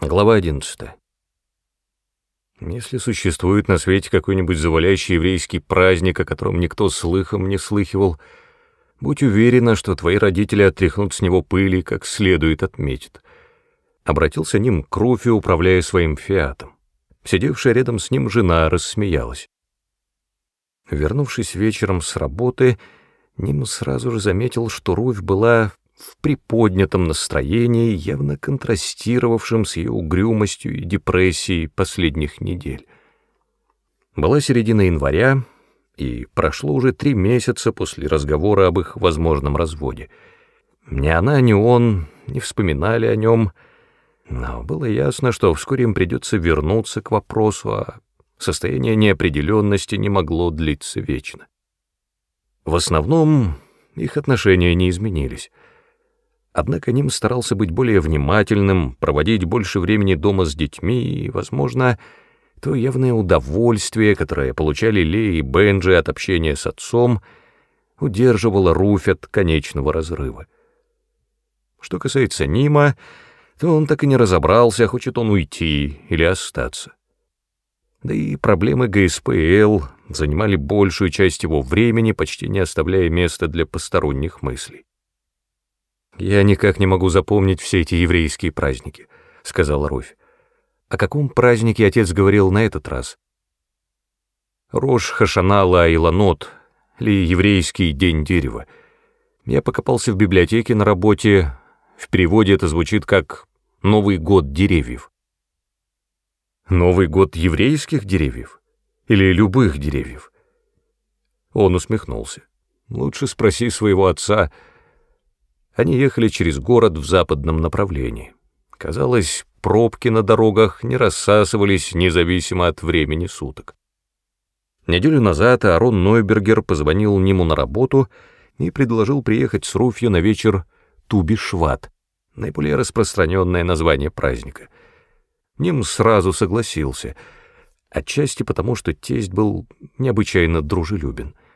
Глава 11. Если существует на свете какой-нибудь завалящий еврейский праздник, о котором никто слыхом не слыхивал, будь уверена, что твои родители отряхнут с него пыли, как следует отметит. Обратился ним к Руфи, управляя своим фиатом. Сидевшая рядом с ним жена рассмеялась. Вернувшись вечером с работы, Ним сразу же заметил, что Руфь была в приподнятом настроении, явно контрастировавшем с ее угрюмостью и депрессией последних недель. Была середина января, и прошло уже три месяца после разговора об их возможном разводе. Ни она, ни он не вспоминали о нем, но было ясно, что вскоре им придется вернуться к вопросу, а состояние неопределенности не могло длиться вечно. В основном их отношения не изменились — Однако Ним старался быть более внимательным, проводить больше времени дома с детьми и, возможно, то явное удовольствие, которое получали Лея и Бенджи от общения с отцом, удерживало Руфь от конечного разрыва. Что касается Нима, то он так и не разобрался, хочет он уйти или остаться. Да и проблемы ГСПЛ занимали большую часть его времени, почти не оставляя места для посторонних мыслей. «Я никак не могу запомнить все эти еврейские праздники», — сказала Руфь. «О каком празднике отец говорил на этот раз?» «Рош Хашанала Иланот, ли еврейский день дерева. Я покопался в библиотеке на работе, в переводе это звучит как «Новый год деревьев». «Новый год еврейских деревьев? Или любых деревьев?» Он усмехнулся. «Лучше спроси своего отца», — они ехали через город в западном направлении. Казалось, пробки на дорогах не рассасывались независимо от времени суток. Неделю назад Арон Нойбергер позвонил Ниму на работу и предложил приехать с Руфью на вечер Туби-Шват, наиболее распространенное название праздника. Ним сразу согласился, отчасти потому, что тесть был необычайно дружелюбен —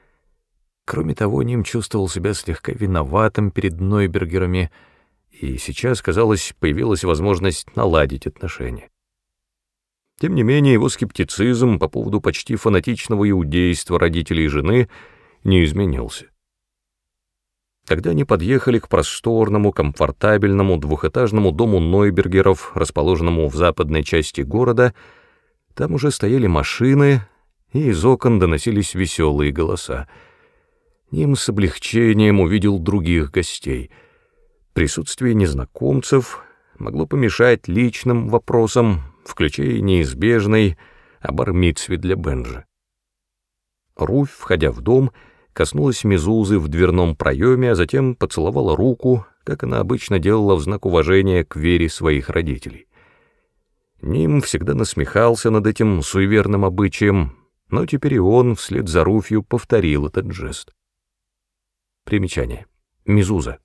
Кроме того, Ним чувствовал себя слегка виноватым перед Нойбергерами, и сейчас, казалось, появилась возможность наладить отношения. Тем не менее, его скептицизм по поводу почти фанатичного иудейства родителей и жены не изменился. Когда они подъехали к просторному, комфортабельному двухэтажному дому Нойбергеров, расположенному в западной части города, там уже стояли машины, и из окон доносились веселые голоса — Ним с облегчением увидел других гостей. Присутствие незнакомцев могло помешать личным вопросам, включая неизбежный обармитсве для Бенджа. Руфь, входя в дом, коснулась Мезузы в дверном проеме, а затем поцеловала руку, как она обычно делала в знак уважения к вере своих родителей. Ним всегда насмехался над этим суеверным обычаем, но теперь и он вслед за Руфью повторил этот жест. Примечание. Мезуза.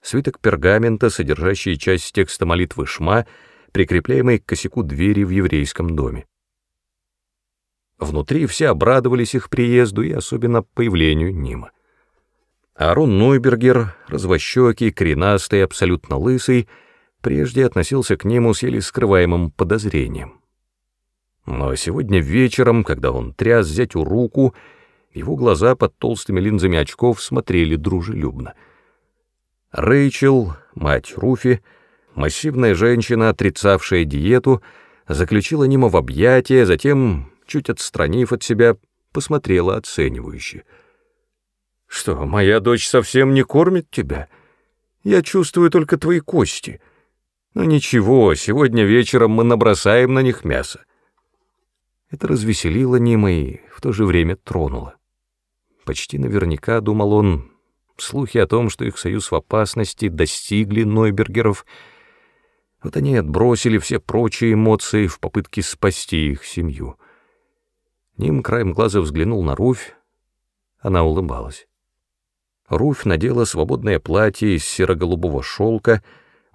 Свиток пергамента, содержащий часть текста молитвы Шма, прикрепляемый к косяку двери в еврейском доме. Внутри все обрадовались их приезду и особенно появлению Нима. Арон Нойбергер, развощекий, коренастый, абсолютно лысый, прежде относился к нему с еле скрываемым подозрением. Но сегодня вечером, когда он тряс взять у руку, его глаза под толстыми линзами очков смотрели дружелюбно. Рэйчел, мать Руфи, массивная женщина, отрицавшая диету, заключила Нима в объятия, затем, чуть отстранив от себя, посмотрела оценивающе. «Что, моя дочь совсем не кормит тебя? Я чувствую только твои кости. Ну ничего, сегодня вечером мы набросаем на них мясо». Это развеселило Нима и в то же время тронуло. Почти наверняка, думал он, слухи о том, что их союз в опасности, достигли Нойбергеров. Вот они отбросили все прочие эмоции в попытке спасти их семью. Ним краем глаза взглянул на Руфь. Она улыбалась. Руфь надела свободное платье из серо-голубого шелка,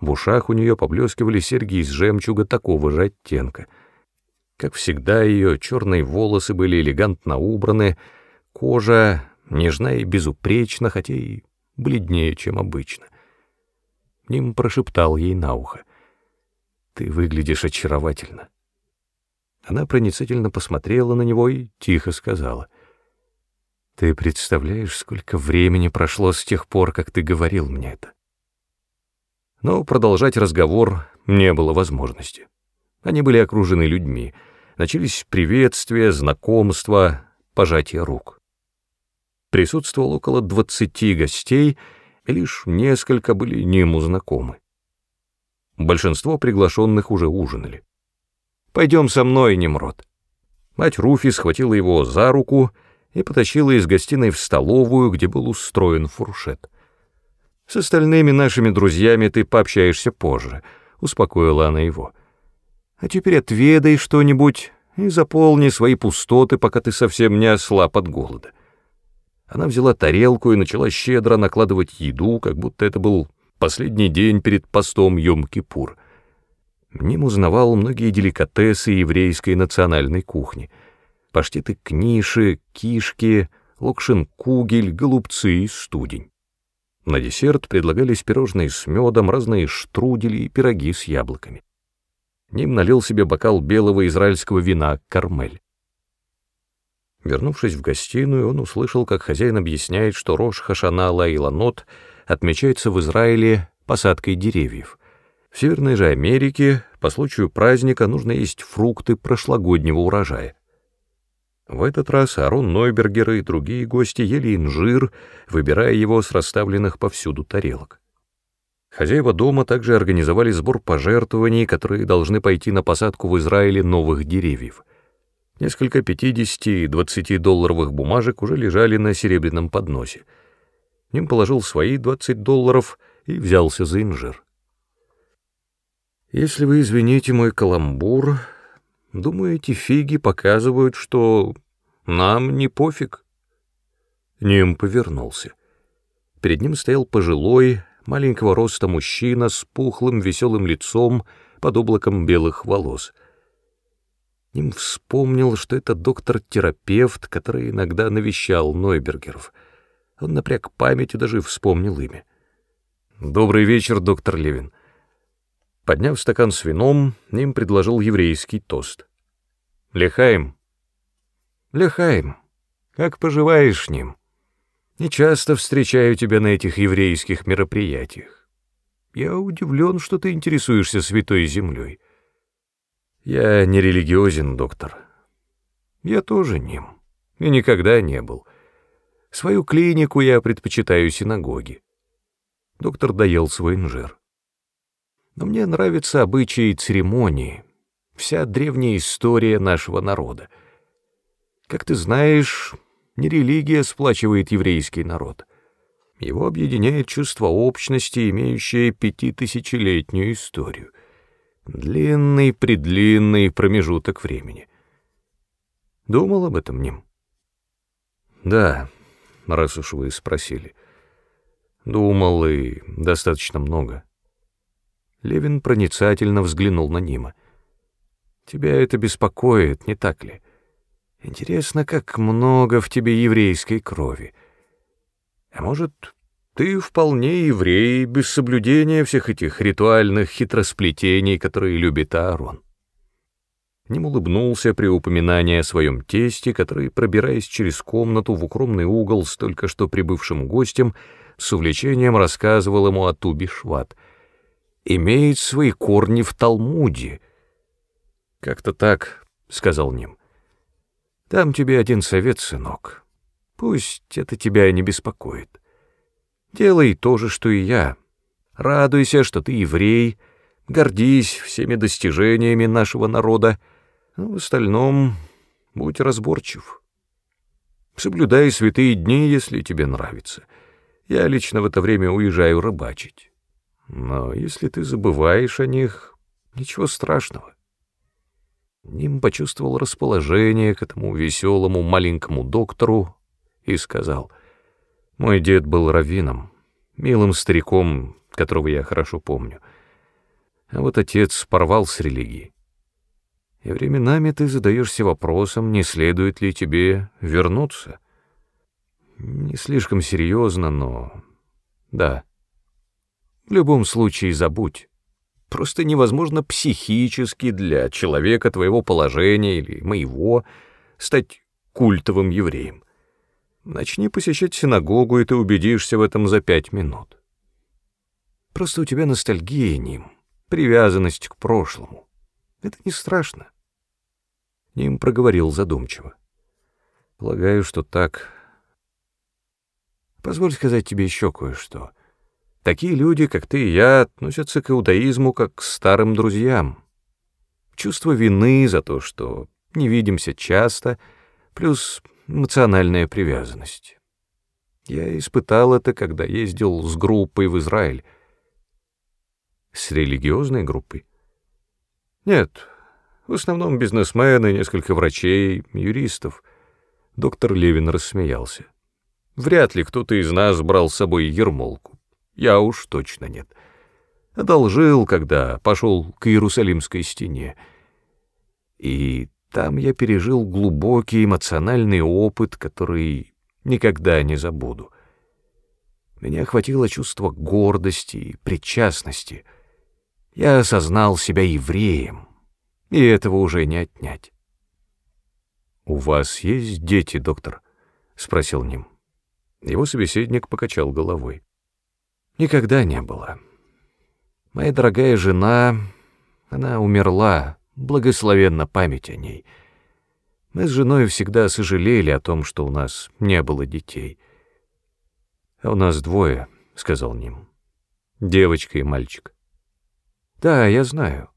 в ушах у нее поблескивали серьги из жемчуга такого же оттенка. Как всегда, ее черные волосы были элегантно убраны, Кожа нежна и безупречна, хотя и бледнее, чем обычно. Ним прошептал ей на ухо. «Ты выглядишь очаровательно». Она проницательно посмотрела на него и тихо сказала. «Ты представляешь, сколько времени прошло с тех пор, как ты говорил мне это?» Но продолжать разговор не было возможности. Они были окружены людьми. Начались приветствия, знакомства, пожатия рук. Присутствовало около двадцати гостей, и лишь несколько были не ему знакомы. Большинство приглашенных уже ужинали. «Пойдем со мной, Немрод». Мать Руфи схватила его за руку и потащила из гостиной в столовую, где был устроен фуршет. «С остальными нашими друзьями ты пообщаешься позже», — успокоила она его. «А теперь отведай что-нибудь и заполни свои пустоты, пока ты совсем не ослаб от голода». Она взяла тарелку и начала щедро накладывать еду, как будто это был последний день перед постом Йом-Кипур. Ним узнавал многие деликатесы еврейской национальной кухни. Паштеты книши, кишки, локшин-кугель, голубцы и студень. На десерт предлагались пирожные с медом, разные штрудели и пироги с яблоками. Ним налил себе бокал белого израильского вина «Кармель». Вернувшись в гостиную, он услышал, как хозяин объясняет, что Рош Хашана Лаиланот отмечается в Израиле посадкой деревьев. В Северной же Америке по случаю праздника нужно есть фрукты прошлогоднего урожая. В этот раз Арон Нойбергер и другие гости ели инжир, выбирая его с расставленных повсюду тарелок. Хозяева дома также организовали сбор пожертвований, которые должны пойти на посадку в Израиле новых деревьев. Несколько 50 и 20 долларовых бумажек уже лежали на серебряном подносе. Ним положил свои 20 долларов и взялся за инжир. Если вы извините мой каламбур, думаю, эти фиги показывают, что нам не пофиг. Ним повернулся. Перед ним стоял пожилой, маленького роста мужчина с пухлым веселым лицом под облаком белых волос. Ним вспомнил, что это доктор-терапевт, который иногда навещал Нойбергеров. Он напряг память и даже вспомнил имя. «Добрый вечер, доктор Левин». Подняв стакан с вином, Ним предложил еврейский тост. «Лехаем». «Лехаем. Как поживаешь, Ним? Не часто встречаю тебя на этих еврейских мероприятиях. Я удивлен, что ты интересуешься святой землей». «Я не религиозен, доктор». «Я тоже Ним. И никогда не был. Свою клинику я предпочитаю синагоги». Доктор доел свой инжир но мне нравятся обычаи и церемонии, вся древняя история нашего народа. Как ты знаешь, не религия сплачивает еврейский народ. Его объединяет чувство общности, имеющее пятитысячелетнюю историю. Длинный-предлинный промежуток времени. Думал об этом, Ним? Да, раз уж вы спросили. Думал и достаточно много. Левин проницательно взглянул на Нима. «Тебя это беспокоит, не так ли? Интересно, как много в тебе еврейской крови. А может, ты вполне еврей, без соблюдения всех этих ритуальных хитросплетений, которые любит Аарон?» Ним улыбнулся при упоминании о своем тесте, который, пробираясь через комнату в укромный угол с только что прибывшим гостем, с увлечением рассказывал ему о Туби Шват — имеет свои корни в Талмуде. Как-то так, — сказал Ним. Дам тебе один совет, сынок. Пусть это тебя не беспокоит. Делай то же, что и я. Радуйся, что ты еврей, гордись всеми достижениями нашего народа, в остальном будь разборчив. Соблюдай святые дни, если тебе нравится. Я лично в это время уезжаю рыбачить. Но если ты забываешь о них, ничего страшного. Ним почувствовал расположение к этому веселому маленькому доктору и сказал, «Мой дед был раввином, милым стариком, которого я хорошо помню. А вот отец порвал с религией. И временами ты задаешься вопросом, не следует ли тебе вернуться. Не слишком серьезно, но... Да». В любом случае забудь. просто невозможно психически для человека твоего положения или моего стать культовым евреем. Начни посещать синагогу, и ты убедишься в этом за пять минут. Просто у тебя ностальгия ним, привязанность к прошлому. Это не страшно. Ним проговорил задумчиво. Полагаю, что так. Позволь сказать тебе еще кое-что. Такие люди, как ты и я, относятся к иудаизму как к старым друзьям. Чувство вины за то, что не видимся часто, плюс эмоциональная привязанность. Я испытал это, когда ездил с группой в Израиль. С религиозной группой? Нет, в основном бизнесмены, несколько врачей, юристов. Доктор Левин рассмеялся. Вряд ли кто-то из нас брал с собой ермолку. Я уж точно нет. Одолжил, когда пошел к Иерусалимской стене. И там я пережил глубокий эмоциональный опыт, который никогда не забуду. Меня охватило чувство гордости и причастности. Я осознал себя евреем, и этого уже не отнять. «У вас есть дети, доктор?» — спросил Ним. Его собеседник покачал головой. «Никогда не было. Моя дорогая жена, она умерла, благословенна память о ней. Мы с женой всегда сожалели о том, что у нас не было детей. А у нас двое, — сказал Ним. Девочка и мальчик. Да, я знаю.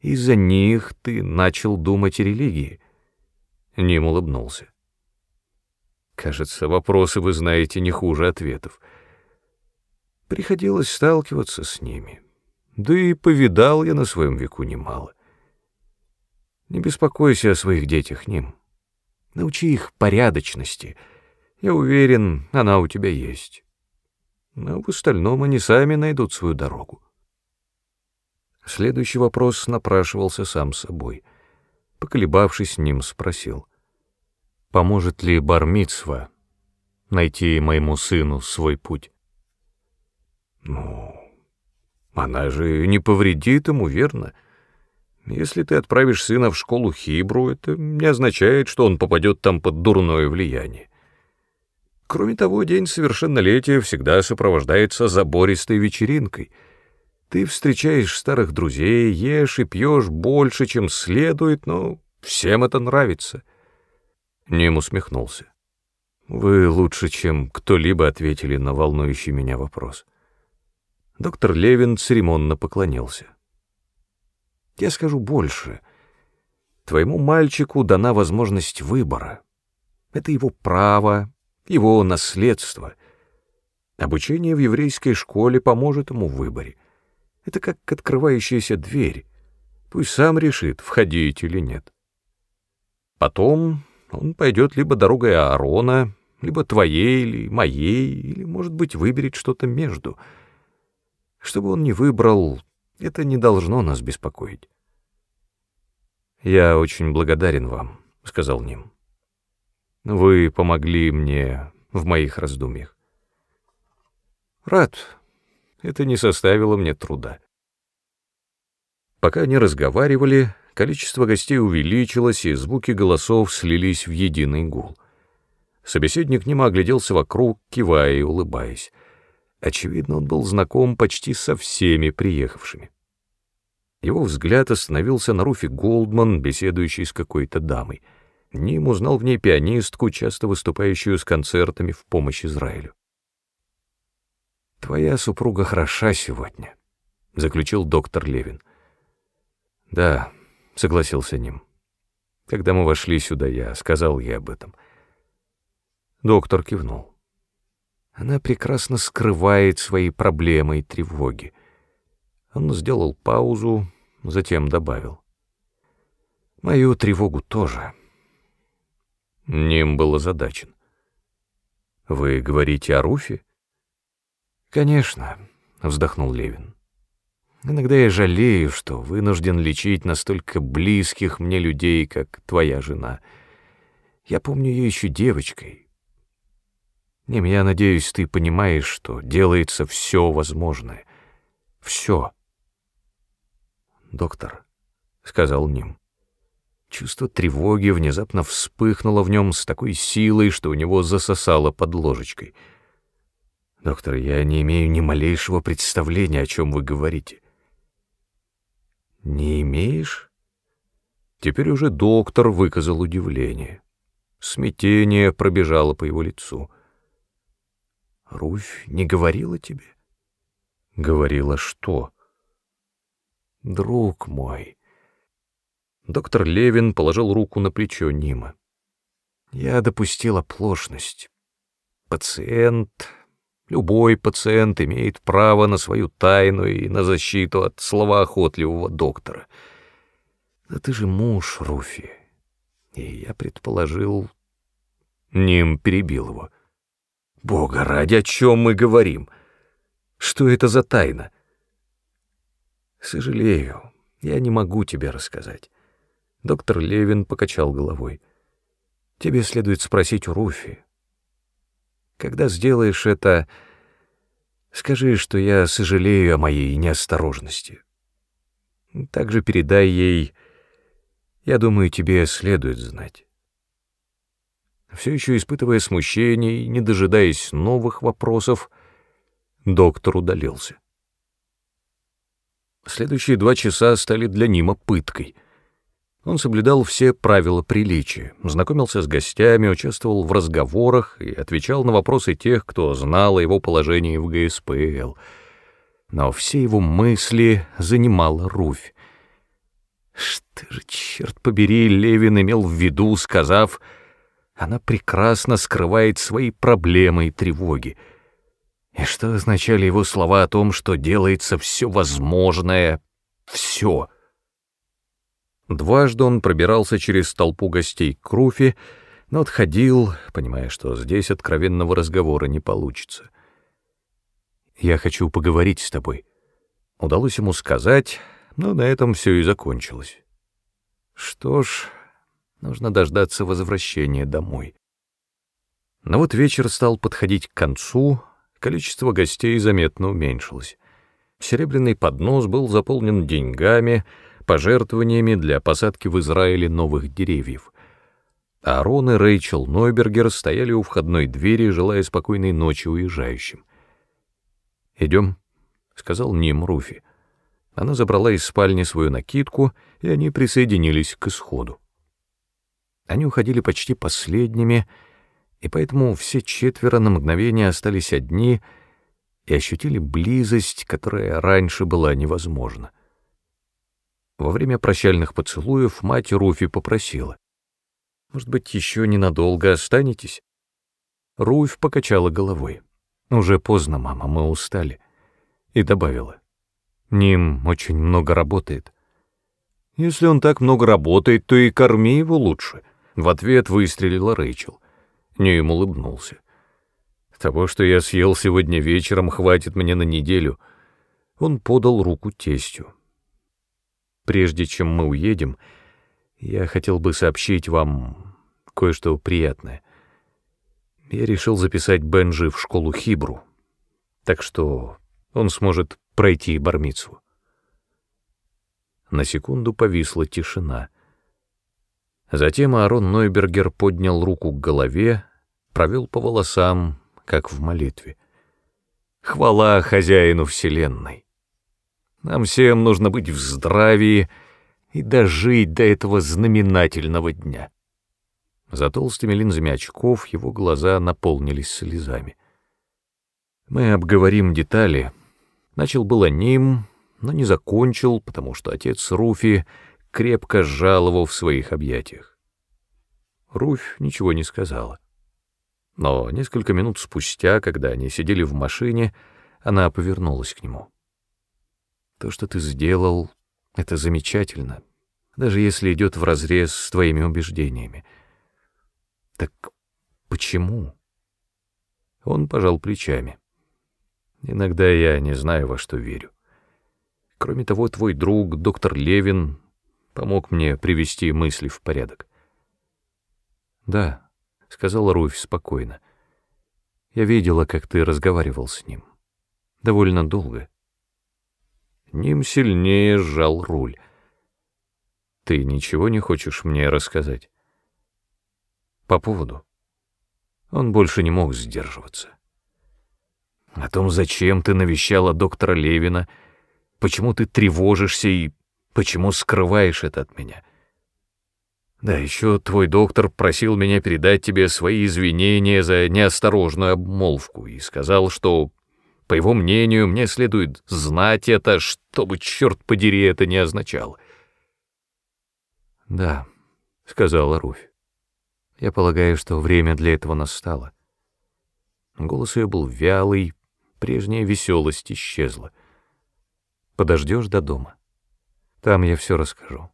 Из-за них ты начал думать о религии. Ним улыбнулся. Кажется, вопросы вы знаете не хуже ответов. Приходилось сталкиваться с ними. Да и повидал я на своем веку немало. Не беспокойся о своих детях, Ним. Научи их порядочности. Я уверен, она у тебя есть. Но в остальном они сами найдут свою дорогу. Следующий вопрос напрашивался сам собой. Поколебавшись, Ним спросил. «Поможет ли Бармицва найти моему сыну свой путь?» «Ну, она же не повредит ему, верно?» Если ты отправишь сына в школу Хибру, это не означает, что он попадет там под дурное влияние. Кроме того, день совершеннолетия всегда сопровождается забористой вечеринкой. Ты встречаешь старых друзей, ешь и пьешь больше, чем следует, но всем это нравится. Ним усмехнулся. Вы лучше, чем кто-либо ответили на волнующий меня вопрос. Доктор Левин церемонно поклонился. Я скажу больше. Твоему мальчику дана возможность выбора. Это его право, его наследство. Обучение в еврейской школе поможет ему в выборе. Это как открывающаяся дверь. Пусть сам решит, входить или нет. Потом он пойдет либо дорогой Аарона, либо твоей или моей, или, может быть, выберет что-то между. Чтобы он не выбрал, это не должно нас беспокоить. «Я очень благодарен вам», — сказал Ним. «Вы помогли мне в моих раздумьях». «Рад. Это не составило мне труда». Пока они разговаривали, количество гостей увеличилось, и звуки голосов слились в единый гул. Собеседник Нима огляделся вокруг, кивая и улыбаясь. Очевидно, он был знаком почти со всеми приехавшими. Его взгляд остановился на Руфе Голдман, беседующей с какой-то дамой. Ним узнал в ней пианистку, часто выступающую с концертами в помощь Израилю. «Твоя супруга хороша сегодня», — заключил доктор Левин. «Да», — согласился Ним. «Когда мы вошли сюда, я сказал ей об этом». Доктор кивнул. Она прекрасно скрывает свои проблемы и тревоги. Он сделал паузу, затем добавил. Мою тревогу тоже. Ним был озадачен. Вы говорите о Руфе? Конечно, вздохнул Левин. Иногда я жалею, что вынужден лечить настолько близких мне людей, как твоя жена. Я помню ее еще девочкой. Ним, я надеюсь, ты понимаешь, что делается все возможное. Все. доктор», — сказал Ним. Чувство тревоги внезапно вспыхнуло в нем с такой силой, что у него засосало под ложечкой. «Доктор, я не имею ни малейшего представления, о чем вы говорите». «Не имеешь?» Теперь уже доктор выказал удивление. Смятение пробежало по его лицу. «Руфь не говорила тебе?» «Говорила что?» «Друг мой». Доктор Левин положил руку на плечо Нима. «Я допустил оплошность. Пациент, любой пациент имеет право на свою тайну и на защиту от словоохотливого доктора. Да ты же муж, Руфи. И я предположил... Ним перебил его. Бога ради, о чем мы говорим? Что это за тайна? Сожалею, я не могу тебе рассказать. Доктор Левин покачал головой. Тебе следует спросить у Руфи. Когда сделаешь это, скажи, что я сожалею о моей неосторожности. Также передай ей, я думаю, тебе следует знать. Все еще испытывая смущение и не дожидаясь новых вопросов, доктор удалился. Следующие два часа стали для Нима пыткой — он соблюдал все правила приличия, знакомился с гостями, участвовал в разговорах и отвечал на вопросы тех, кто знал о его положении в ГСПЛ. Но все его мысли занимала Руфь. Что же, черт побери, Левин имел в виду, сказав, она прекрасно скрывает свои проблемы и тревоги. И что означали его слова о том, что делается все возможное, все — Дважды он пробирался через толпу гостей к Руфи, но отходил, понимая, что здесь откровенного разговора не получится. «Я хочу поговорить с тобой». Удалось ему сказать, но на этом все и закончилось. Что ж, нужно дождаться возвращения домой. Но вот вечер стал подходить к концу, количество гостей заметно уменьшилось. Серебряный поднос был заполнен деньгами — пожертвованиями для посадки в Израиле новых деревьев. Аарон и Рэйчел Нойбергер стояли у входной двери, желая спокойной ночи уезжающим. «Идем», — сказал Ним Руфи. Она забрала из спальни свою накидку, и они присоединились к исходу. Они уходили почти последними, и поэтому все четверо на мгновение остались одни и ощутили близость, которая раньше была невозможна. Во время прощальных поцелуев мать Руфи попросила. «Может быть, еще ненадолго останетесь?» Руфь покачала головой. «Уже поздно, мама, мы устали». И добавила. «Ним очень много работает». «Если он так много работает, то и корми его лучше», — в ответ выстрелила Рэйчел. Ним улыбнулся. «Того, что я съел сегодня вечером, хватит мне на неделю». Он подал руку тестю. Прежде чем мы уедем, я хотел бы сообщить вам кое-что приятное. Я решил записать Бенжи в школу Хибру, так что он сможет пройти бармицу. На секунду повисла тишина. Затем Аарон Нойбергер поднял руку к голове, провел по волосам, как в молитве. Хвала хозяину Вселенной! Нам всем нужно быть в здравии и дожить до этого знаменательного дня. За толстыми линзами очков его глаза наполнились слезами. Мы обговорим детали. Начал было ним, но не закончил, потому что отец Руфи крепко сжал его в своих объятиях. Руфь ничего не сказала. Но несколько минут спустя, когда они сидели в машине, она повернулась к нему. То, что ты сделал, это замечательно, даже если идет вразрез с твоими убеждениями. Так почему? Он пожал плечами. Иногда я не знаю, во что верю. Кроме того, твой друг, доктор Левин, помог мне привести мысли в порядок. Да, — сказал Руфь спокойно. Я видела, как ты разговаривал с ним. Довольно долго. Ним сильнее сжал руль. «Ты ничего не хочешь мне рассказать?» «По поводу?» Он больше не мог сдерживаться. «О том, зачем ты навещала доктора Левина, почему ты тревожишься и почему скрываешь это от меня?» Да, еще твой доктор просил меня передать тебе свои извинения за неосторожную обмолвку и сказал, что, по его мнению, мне следует знать это, чтобы, черт подери, это не означало. «Да», — сказала Руфь, — «я полагаю, что время для этого настало». Голос ее был вялый, прежняя веселость исчезла. «Подождешь до дома? Там я все расскажу».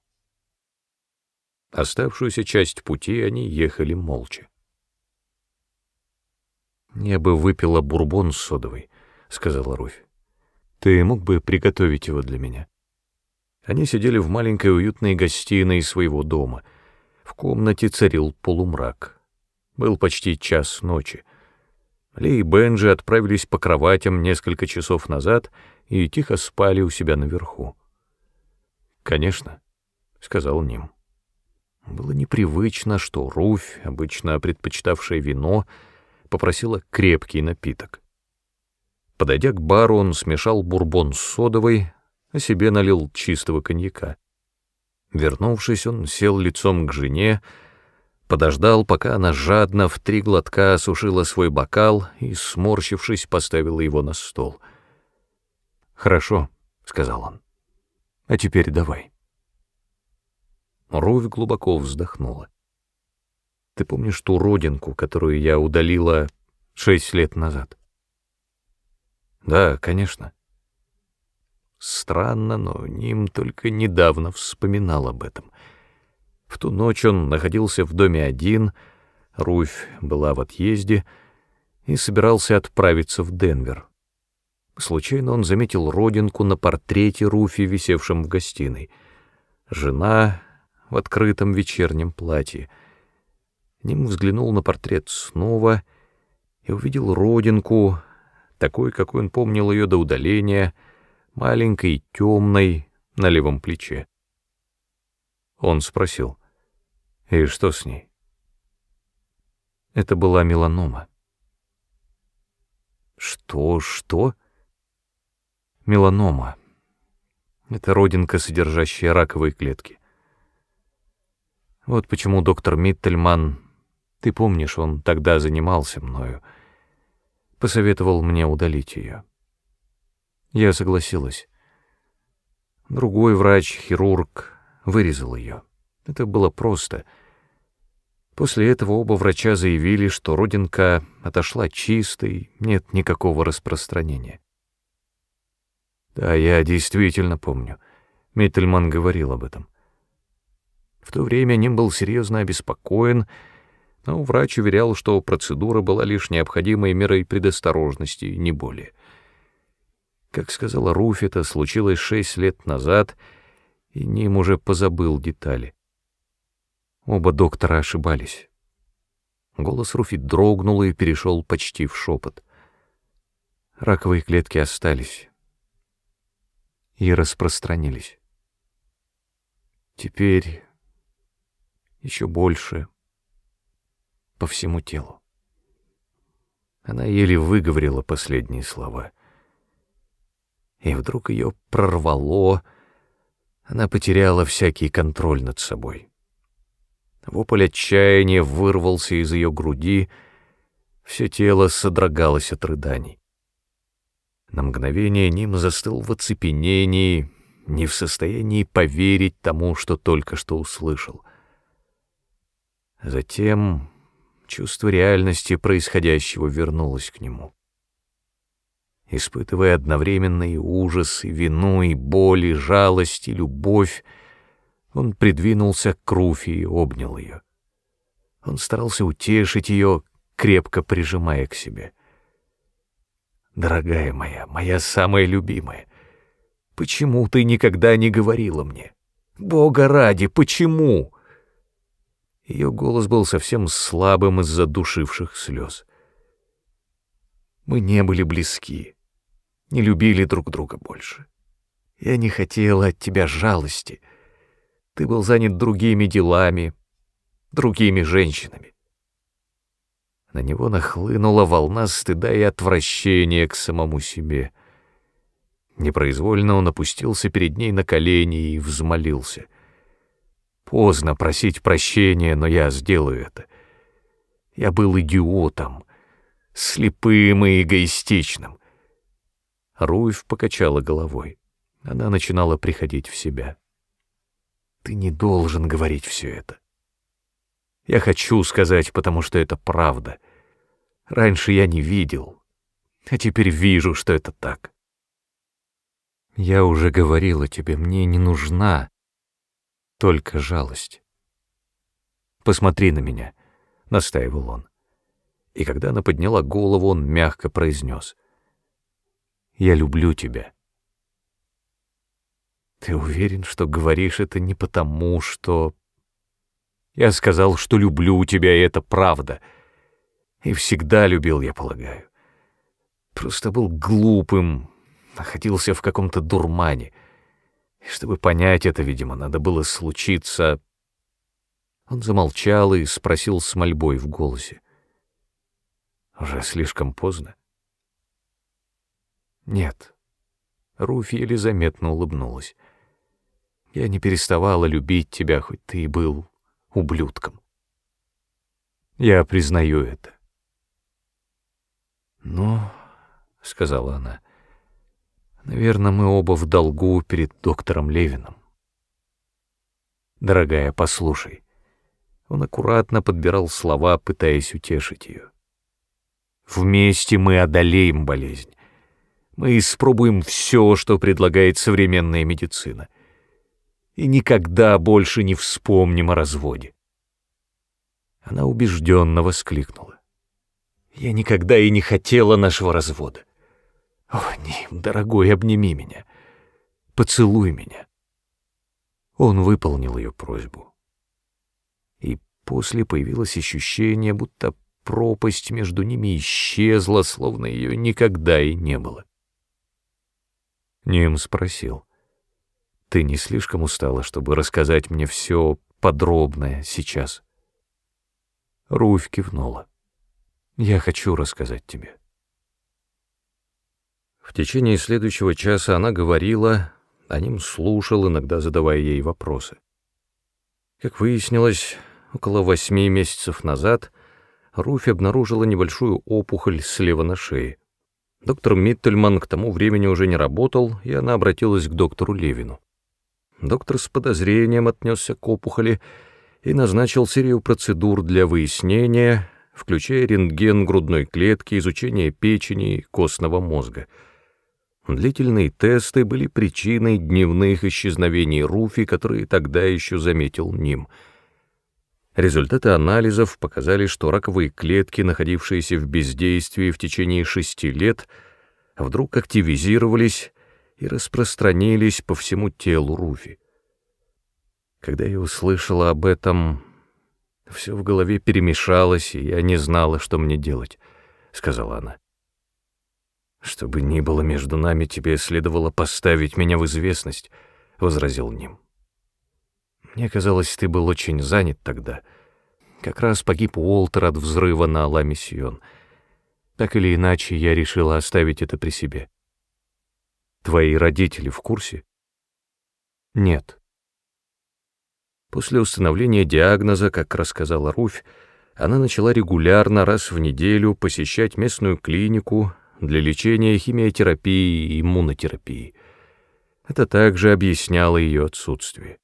Оставшуюся часть пути они ехали молча. «Я бы выпила бурбон с содовой», — сказала Руфь. «Ты мог бы приготовить его для меня?» Они сидели в маленькой уютной гостиной своего дома. В комнате царил полумрак. Был почти час ночи. Ли и Бенджи отправились по кроватям несколько часов назад и тихо спали у себя наверху. «Конечно», — сказал Ним. Было непривычно, что Руфь, обычно предпочитавшая вино, попросила крепкий напиток. Подойдя к бару, он смешал бурбон с содовой, а себе налил чистого коньяка. Вернувшись, он сел лицом к жене, подождал, пока она жадно в три глотка осушила свой бокал и, сморщившись, поставила его на стол. «Хорошо», — сказал он, — «а теперь давай». Руфь глубоко вздохнула. «Ты помнишь ту родинку, которую я удалила шесть лет назад?» «Да, конечно». Странно, но Ним только недавно вспоминал об этом. В ту ночь он находился в доме один, Руфь была в отъезде и собирался отправиться в Денвер. Случайно он заметил родинку на портрете Руфи, висевшем в гостиной. Жена в открытом вечернем платье. Ним взглянул на портрет снова и увидел родинку, такой, какой он помнил ее до удаления, маленькой, темной, на левом плече. Он спросил, «И что с ней?» Это была меланома. «Что, что?» Меланома. Это родинка, содержащая раковые клетки. Вот почему доктор Миттельман, ты помнишь, он тогда занимался мною, посоветовал мне удалить ее. Я согласилась. Другой врач, хирург, вырезал ее. Это было просто. После этого оба врача заявили, что родинка отошла чистой, нет никакого распространения. Да, я действительно помню. Миттельман говорил об этом. В то время Ним был серьезно обеспокоен, но врач уверял, что процедура была лишь необходимой мерой предосторожности, не более. Как сказала Руф, это случилось шесть лет назад, и Ним уже позабыл детали. Оба доктора ошибались. Голос Руфи дрогнул и перешел почти в шепот. Раковые клетки остались и распространились. Теперь еще больше, по всему телу. Она еле выговорила последние слова. И вдруг ее прорвало, она потеряла всякий контроль над собой. Вопль отчаяния вырвался из ее груди, все тело содрогалось от рыданий. На мгновение Ним застыл в оцепенении, не в состоянии поверить тому, что только что услышал — Затем чувство реальности происходящего вернулось к нему. Испытывая одновременно и ужас, и вину, и боль, и жалость, и любовь, он придвинулся к Руфи и обнял ее. Он старался утешить ее, крепко прижимая к себе. «Дорогая моя, моя самая любимая, почему ты никогда не говорила мне? Бога ради, почему?» Ее голос был совсем слабым из-за душивших слез. Мы не были близки, не любили друг друга больше. Я не хотела от тебя жалости. Ты был занят другими делами, другими женщинами. На него нахлынула волна стыда и отвращения к самому себе. Непроизвольно он опустился перед ней на колени и взмолился. Поздно просить прощения, но я сделаю это. Я был идиотом, слепым и эгоистичным. Руев покачала головой. Она начинала приходить в себя. Ты не должен говорить все это. Я хочу сказать, потому что это правда. Раньше я не видел, а теперь вижу, что это так. Я уже говорила тебе, мне не нужна только жалость. Посмотри на меня, настаивал он. И когда она подняла голову, он мягко произнес: "Я люблю тебя". Ты уверен, что говоришь это не потому, что я сказал, что люблю тебя, и это правда. И всегда любил, я полагаю. Просто был глупым, находился в каком-то дурмане. И чтобы понять это, видимо, надо было случиться... Он замолчал и спросил с мольбой в голосе. Уже слишком поздно? Нет. Руфь еле заметно улыбнулась. Я не переставала любить тебя, хоть ты и был ублюдком. Я признаю это. «Ну, — сказала она, — наверное, мы оба в долгу перед доктором Левиным. Дорогая, послушай». Он аккуратно подбирал слова, пытаясь утешить ее. «Вместе мы одолеем болезнь. Мы испробуем все, что предлагает современная медицина и никогда больше не вспомним о разводе. Она убежденно воскликнула. Я никогда и не хотела нашего развода. О, Ним, дорогой, обними меня. Поцелуй меня. Он выполнил ее просьбу. И после появилось ощущение, будто пропасть между ними исчезла, словно ее никогда и не было. Ним спросил. Ты не слишком устала, чтобы рассказать мне все подробное сейчас?» Руфь кивнула. «Я хочу рассказать тебе». В течение следующего часа она говорила, а ним слушал, иногда задавая ей вопросы. Как выяснилось, около восьми месяцев назад Руфь обнаружила небольшую опухоль слева на шее. Доктор Миттельман к тому времени уже не работал, и она обратилась к доктору Левину. Доктор с подозрением отнесся к опухоли и назначил серию процедур для выяснения, включая рентген грудной клетки, изучение печени костного мозга. Длительные тесты были причиной дневных исчезновений Руфи, которые тогда еще заметил Ним. Результаты анализов показали, что раковые клетки, находившиеся в бездействии в течение шести лет, вдруг активизировались и распространились по всему телу Руфи. Когда я услышала об этом, все в голове перемешалось, и я не знала, что мне делать, — сказала она. «Что бы ни было между нами, тебе следовало поставить меня в известность», — возразил Ним. «Мне казалось, ты был очень занят тогда. Как раз погиб Уолтер от взрыва на Ла-Миссион. Так или иначе, я решила оставить это при себе». Твои родители в курсе? Нет. После установления диагноза, как рассказала Руфь, она начала регулярно раз в неделю посещать местную клинику для лечения химиотерапии и иммунотерапии. Это также объясняло ее отсутствие.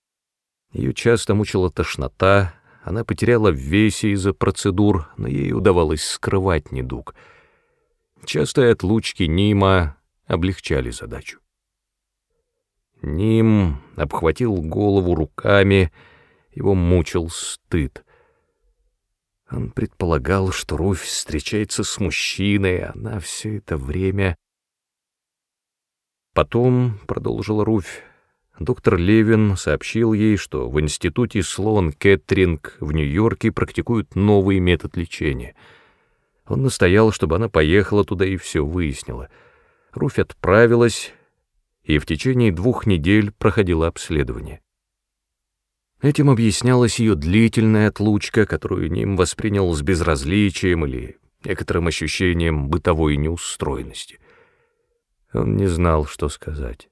Ее часто мучила тошнота, она потеряла в весе из-за процедур, но ей удавалось скрывать недуг. Частые отлучки Нима облегчали задачу. Ним обхватил голову руками, его мучил стыд. Он предполагал, что Руфь встречается с мужчиной, а она все это время... Потом, — продолжила Руфь, — доктор Левин сообщил ей, что в институте Слоан Кэтринг в Нью-Йорке практикуют новый метод лечения. Он настоял, чтобы она поехала туда и все выяснила — Руфь отправилась, и в течение двух недель проходила обследование. Этим объяснялась ее длительная отлучка, которую Ним воспринял с безразличием или некоторым ощущением бытовой неустроенности. Он не знал, что сказать.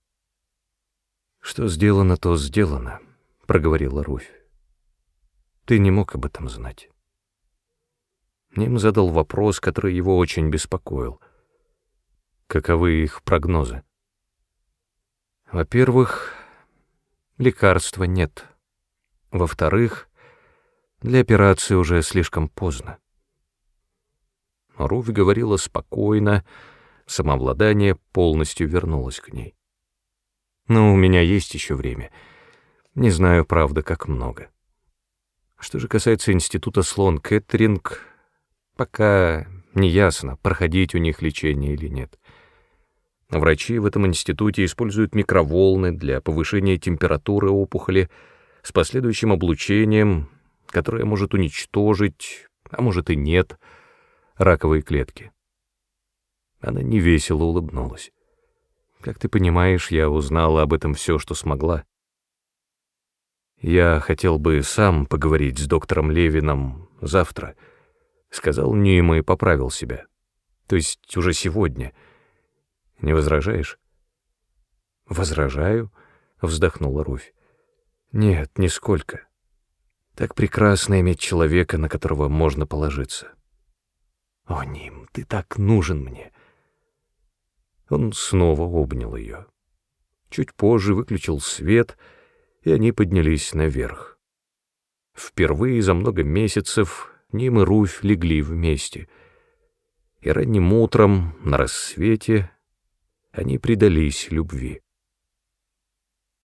«Что сделано, то сделано», — проговорила Руфь. «Ты не мог об этом знать». Ним задал вопрос, который его очень беспокоил. Каковы их прогнозы? Во-первых, лекарства нет. Во-вторых, для операции уже слишком поздно. Руфь говорила спокойно, самообладание полностью вернулось к ней. Но у меня есть еще время. Не знаю, правда, как много. Что же касается института Слон Кэтринг, пока не ясно, проходить у них лечение или нет. Врачи в этом институте используют микроволны для повышения температуры опухоли, с последующим облучением, которое может уничтожить, а может и нет, раковые клетки. Она невесело улыбнулась. Как ты понимаешь, я узнала об этом все, что смогла. Я хотел бы сам поговорить с доктором Левином завтра, сказал Нима и поправил себя. То есть уже сегодня. Не возражаешь? Возражаю, вздохнула Руфь. Нет, нисколько. Так прекрасно иметь человека, на которого можно положиться. О, Ним, ты так нужен мне. Он снова обнял ее. Чуть позже выключил свет, и они поднялись наверх. Впервые за много месяцев Ним и Руфь легли вместе. И ранним утром, на рассвете, они предались любви.